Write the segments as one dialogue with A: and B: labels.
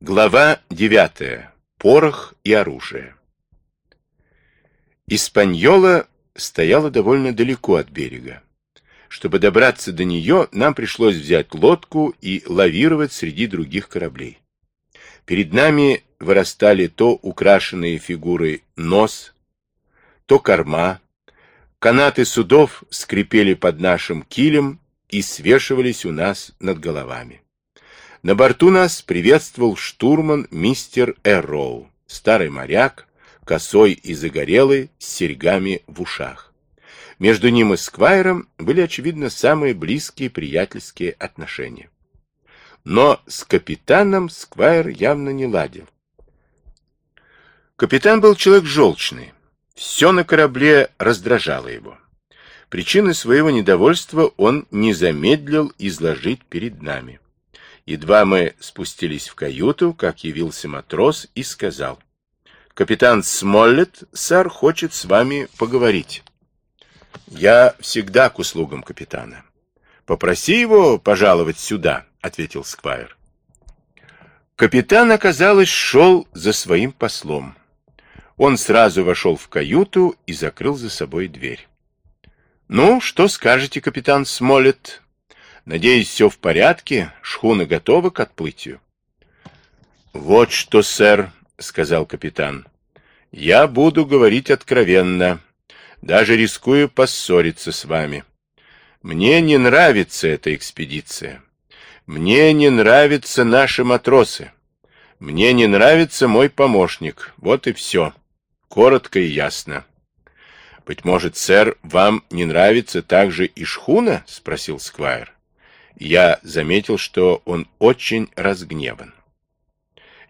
A: Глава 9. Порох и оружие. Испаньола стояла довольно далеко от берега. Чтобы добраться до нее, нам пришлось взять лодку и лавировать среди других кораблей. Перед нами вырастали то украшенные фигуры нос, то корма. Канаты судов скрипели под нашим килем и свешивались у нас над головами. На борту нас приветствовал штурман мистер Эрроу, старый моряк, косой и загорелый, с серьгами в ушах. Между ним и Сквайром были, очевидно, самые близкие приятельские отношения. Но с капитаном Сквайр явно не ладил. Капитан был человек желчный. Все на корабле раздражало его. Причины своего недовольства он не замедлил изложить перед нами. Едва мы спустились в каюту, как явился матрос и сказал. «Капитан Смоллет, сэр, хочет с вами поговорить». «Я всегда к услугам капитана». «Попроси его пожаловать сюда», — ответил Сквайр. Капитан, оказалось, шел за своим послом. Он сразу вошел в каюту и закрыл за собой дверь. «Ну, что скажете, капитан Смоллет?» Надеюсь, все в порядке, шхуна готова к отплытию. Вот что, сэр, сказал капитан. Я буду говорить откровенно, даже рискую поссориться с вами. Мне не нравится эта экспедиция. Мне не нравятся наши матросы. Мне не нравится мой помощник. Вот и все. Коротко и ясно. Быть может, сэр, вам не нравится также и шхуна? спросил Сквайр. Я заметил, что он очень разгневан.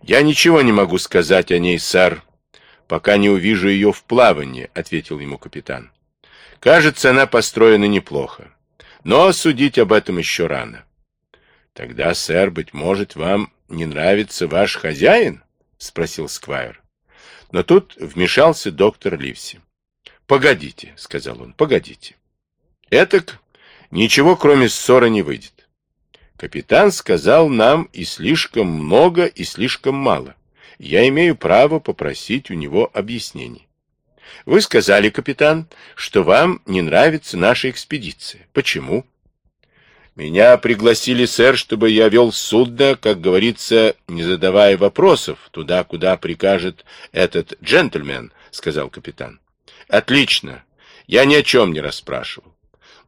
A: «Я ничего не могу сказать о ней, сэр, пока не увижу ее в плавании», — ответил ему капитан. «Кажется, она построена неплохо, но судить об этом еще рано». «Тогда, сэр, быть может, вам не нравится ваш хозяин?» — спросил Сквайр. Но тут вмешался доктор Ливси. «Погодите», — сказал он, — «погодите. Этак ничего, кроме ссоры, не выйдет. Капитан сказал нам и слишком много, и слишком мало. Я имею право попросить у него объяснений. Вы сказали, капитан, что вам не нравится наша экспедиция. Почему? Меня пригласили, сэр, чтобы я вел судно, как говорится, не задавая вопросов, туда, куда прикажет этот джентльмен, сказал капитан. Отлично. Я ни о чем не расспрашивал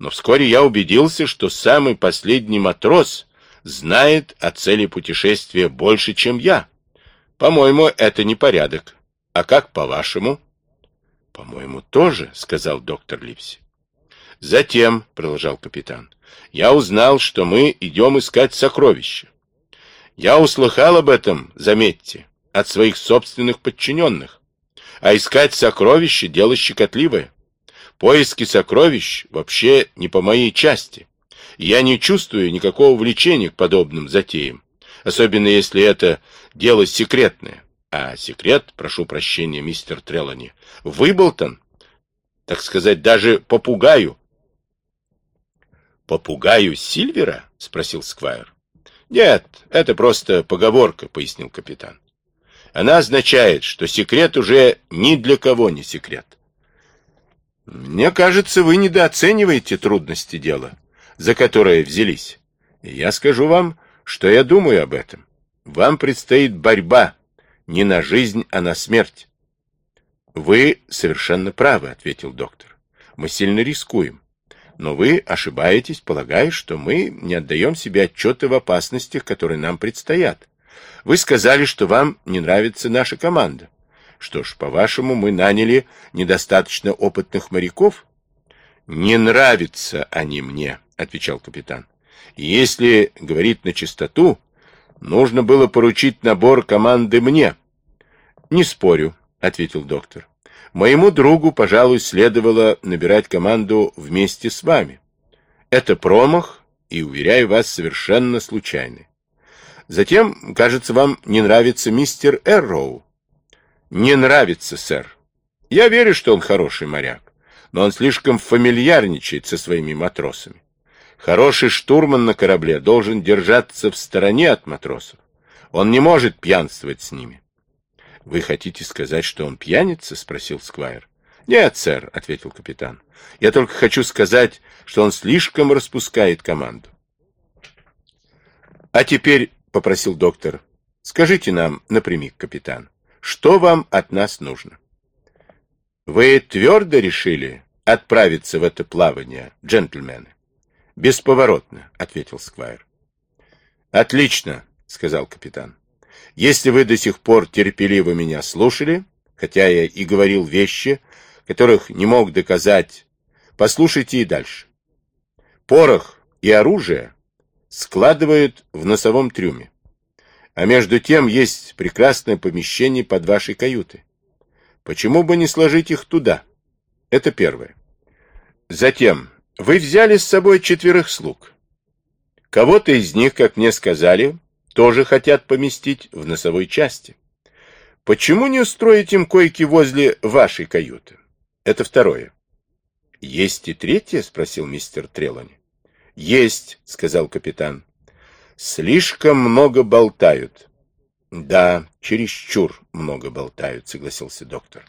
A: но вскоре я убедился, что самый последний матрос знает о цели путешествия больше, чем я. По-моему, это не порядок. А как по-вашему? По-моему, тоже, сказал доктор Ливси. Затем, продолжал капитан, я узнал, что мы идем искать сокровища. Я услыхал об этом, заметьте, от своих собственных подчиненных. А искать сокровища — дело щекотливое. Поиски сокровищ вообще не по моей части. Я не чувствую никакого влечения к подобным затеям, особенно если это дело секретное. А секрет, прошу прощения, мистер Трелани, выболтан, так сказать, даже попугаю. Попугаю Сильвера? спросил Сквайр. Нет, это просто поговорка, пояснил капитан. Она означает, что секрет уже ни для кого не секрет. Мне кажется, вы недооцениваете трудности дела, за которое взялись. И я скажу вам, что я думаю об этом. Вам предстоит борьба не на жизнь, а на смерть. Вы совершенно правы, ответил доктор. Мы сильно рискуем. Но вы ошибаетесь, полагая, что мы не отдаем себе отчета в опасностях, которые нам предстоят. Вы сказали, что вам не нравится наша команда. Что ж, по-вашему, мы наняли недостаточно опытных моряков? Не нравятся они мне, отвечал капитан. Если говорить на чистоту, нужно было поручить набор команды мне. Не спорю, ответил доктор. Моему другу, пожалуй, следовало набирать команду вместе с вами. Это промах, и, уверяю вас, совершенно случайный. Затем, кажется, вам не нравится мистер Эрроу не нравится, сэр. Я верю, что он хороший моряк, но он слишком фамильярничает со своими матросами. Хороший штурман на корабле должен держаться в стороне от матросов. Он не может пьянствовать с ними. — Вы хотите сказать, что он пьяница? — спросил Сквайр. — Нет, сэр, — ответил капитан. — Я только хочу сказать, что он слишком распускает команду. — А теперь, — попросил доктор, — скажите нам напрямик, капитан, что вам от нас нужно? — Вы твердо решили отправиться в это плавание, джентльмены? — Бесповоротно, — ответил Сквайр. — Отлично, — сказал капитан. Если вы до сих пор терпеливо меня слушали, хотя я и говорил вещи, которых не мог доказать, послушайте и дальше. Порох и оружие складывают в носовом трюме. А между тем есть прекрасное помещение под вашей каютой. Почему бы не сложить их туда? Это первое. Затем, вы взяли с собой четверых слуг. Кого-то из них, как мне сказали, тоже хотят поместить в носовой части. Почему не устроить им койки возле вашей каюты? Это второе. Есть и третье? Спросил мистер Трелани. Есть, сказал капитан. Слишком много болтают. Да, чересчур много болтают, согласился доктор.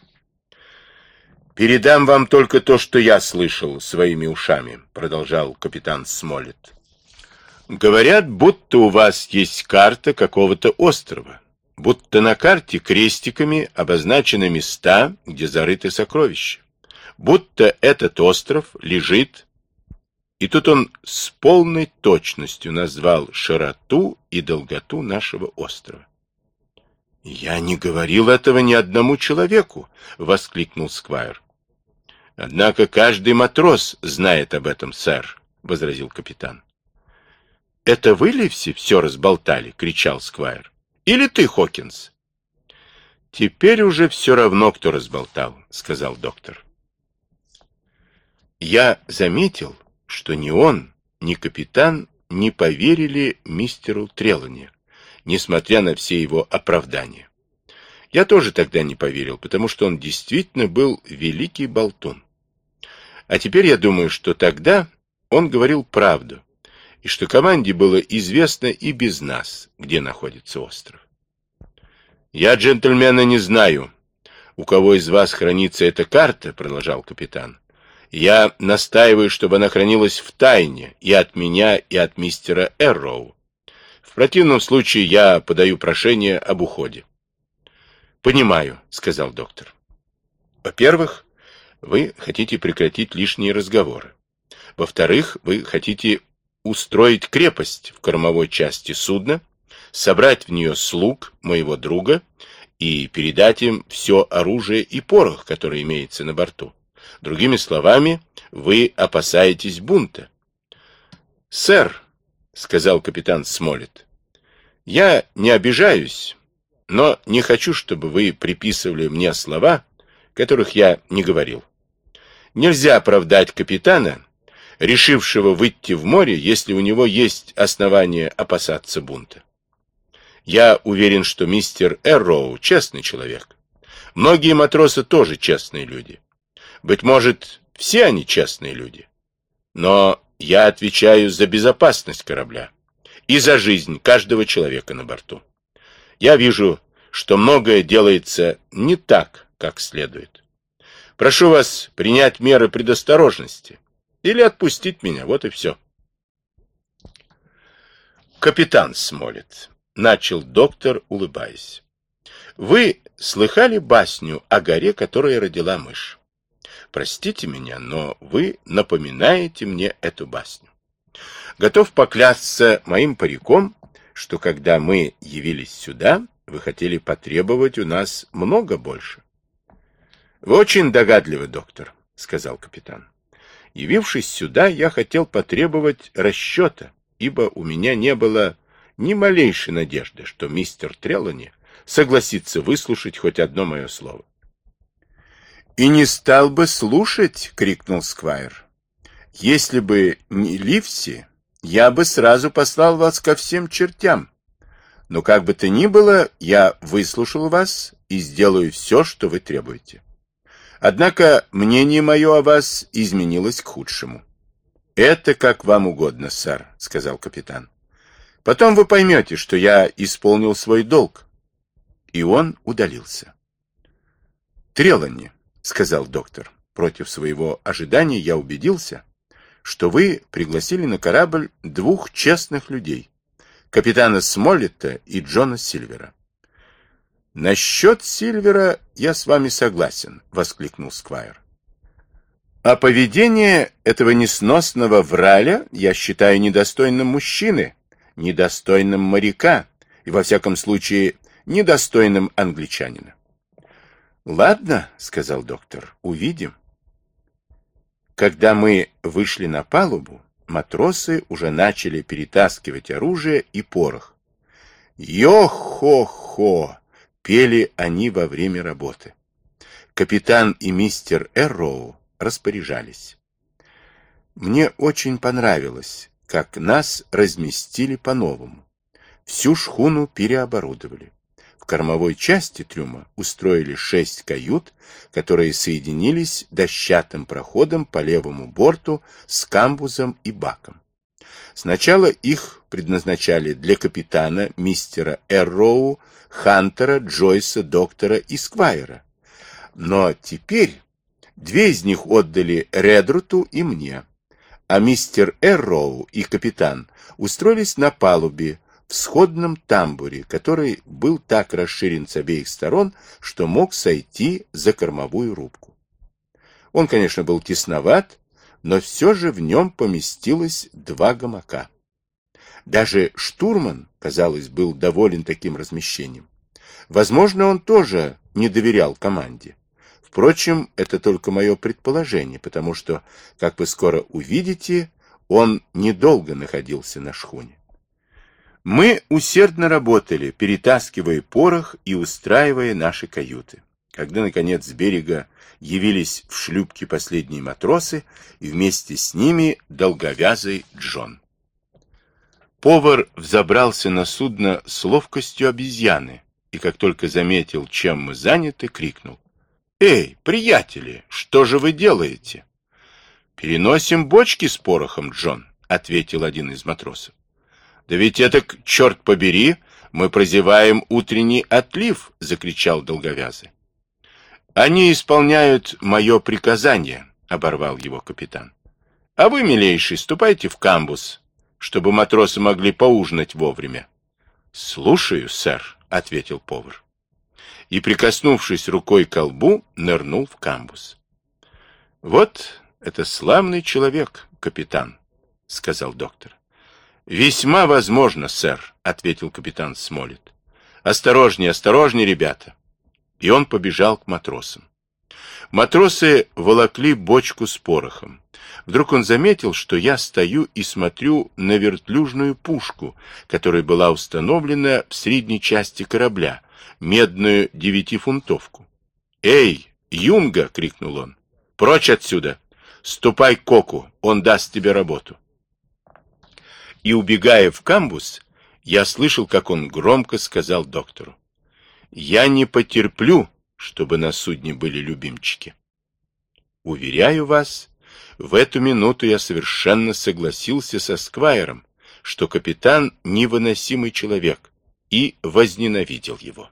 A: Передам вам только то, что я слышал своими ушами, продолжал капитан Смолет. Говорят, будто у вас есть карта какого-то острова, будто на карте крестиками обозначены места, где зарыты сокровища, будто этот остров лежит, и тут он с полной точностью назвал широту и долготу нашего острова. «Я не говорил этого ни одному человеку!» — воскликнул Сквайр. «Однако каждый матрос знает об этом, сэр», — возразил капитан. — Это вы, Ливси, все разболтали? — кричал Сквайр. — Или ты, Хокинс? — Теперь уже все равно, кто разболтал, — сказал доктор. Я заметил, что ни он, ни капитан не поверили мистеру Трелани, несмотря на все его оправдания. Я тоже тогда не поверил, потому что он действительно был великий болтун. А теперь я думаю, что тогда он говорил правду, и что команде было известно и без нас, где находится остров. «Я, джентльмена, не знаю, у кого из вас хранится эта карта», — продолжал капитан. «Я настаиваю, чтобы она хранилась в тайне и от меня, и от мистера Эрроу. В противном случае я подаю прошение об уходе». «Понимаю», — сказал доктор. «Во-первых, вы хотите прекратить лишние разговоры. Во-вторых, вы хотите устроить крепость в кормовой части судна, собрать в нее слуг моего друга и передать им все оружие и порох, который имеется на борту. Другими словами, вы опасаетесь бунта. «Сэр», — сказал капитан Смолет, — «я не обижаюсь, но не хочу, чтобы вы приписывали мне слова, которых я не говорил. Нельзя оправдать капитана, решившего выйти в море, если у него есть основания опасаться бунта. Я уверен, что мистер Эрроу честный человек. Многие матросы тоже честные люди. Быть может, все они честные люди. Но я отвечаю за безопасность корабля и за жизнь каждого человека на борту. Я вижу, что многое делается не так, как следует. Прошу вас принять меры предосторожности или отпустить меня, вот и все. Капитан Смолет, начал доктор, улыбаясь. Вы слыхали басню о горе, которая родила мышь? Простите меня, но вы напоминаете мне эту басню. Готов поклясться моим париком, что когда мы явились сюда, вы хотели потребовать у нас много больше. — Вы очень догадливый, доктор, — сказал капитан. Явившись сюда, я хотел потребовать расчета, ибо у меня не было ни малейшей надежды, что мистер Трелани согласится выслушать хоть одно мое слово. — И не стал бы слушать, — крикнул Сквайр. — Если бы не Ливси, я бы сразу послал вас ко всем чертям. Но как бы то ни было, я выслушал вас и сделаю все, что вы требуете. Однако мнение мое о вас изменилось к худшему. — Это как вам угодно, сэр, — сказал капитан. Потом вы поймете, что я исполнил свой долг. И он удалился. Треланни, сказал доктор, против своего ожидания я убедился, что вы пригласили на корабль двух честных людей, капитана Смоллета и Джона Сильвера. «Насчет Сильвера я с вами согласен», — воскликнул Сквайр. «А поведение этого несносного враля я считаю недостойным мужчины, недостойным моряка и, во всяком случае, недостойным англичанина». «Ладно», — сказал доктор, — «увидим». Когда мы вышли на палубу, матросы уже начали перетаскивать оружие и порох. «Йо-хо-хо!» — пели они во время работы. Капитан и мистер Эрроу распоряжались. Мне очень понравилось, как нас разместили по-новому. Всю шхуну переоборудовали. В кормовой части трюма устроили шесть кают, которые соединились дощатым проходом по левому борту с камбузом и баком. Сначала их предназначали для капитана, мистера Эрроу, Хантера, Джойса, доктора и Сквайра. Но теперь две из них отдали Редруту и мне, а мистер Эрроу и капитан устроились на палубе в сходном тамбуре, который был так расширен с обеих сторон, что мог сойти за кормовую рубку. Он, конечно, был тесноват, но все же в нем поместилось два гамака. Даже штурман, казалось, был доволен таким размещением. Возможно, он тоже не доверял команде. Впрочем, это только мое предположение, потому что, как вы скоро увидите, он недолго находился на шхуне. Мы усердно работали, перетаскивая порох и устраивая наши каюты. Когда, наконец, с берега явились в шлюпке последние матросы, и вместе с ними долговязый Джон. Повар взобрался на судно с ловкостью обезьяны, и как только заметил, чем мы заняты, крикнул. «Эй, приятели, что же вы делаете?» «Переносим бочки с порохом, Джон», — ответил один из матросов. Да ведь это, черт побери, мы прозеваем утренний отлив, закричал долговязый. Они исполняют мое приказание, оборвал его капитан. А вы, милейший, ступайте в камбус, чтобы матросы могли поужинать вовремя. Слушаю, сэр, ответил повар. И, прикоснувшись рукой к колбу, нырнул в камбус. Вот это славный человек, капитан, сказал доктор. Весьма возможно, сэр, ответил капитан Смолет. Осторожнее, осторожнее, ребята. И он побежал к матросам. Матросы волокли бочку с порохом. Вдруг он заметил, что я стою и смотрю на вертлюжную пушку, которая была установлена в средней части корабля, медную девятифунтовку. «Эй, Юнга!» — крикнул он. «Прочь отсюда! Ступай к Коку, он даст тебе работу!» И, убегая в камбус, я слышал, как он громко сказал доктору. «Я не потерплю, чтобы на судне были любимчики». Уверяю вас, в эту минуту я совершенно согласился со Сквайром, что капитан невыносимый человек, и возненавидел его.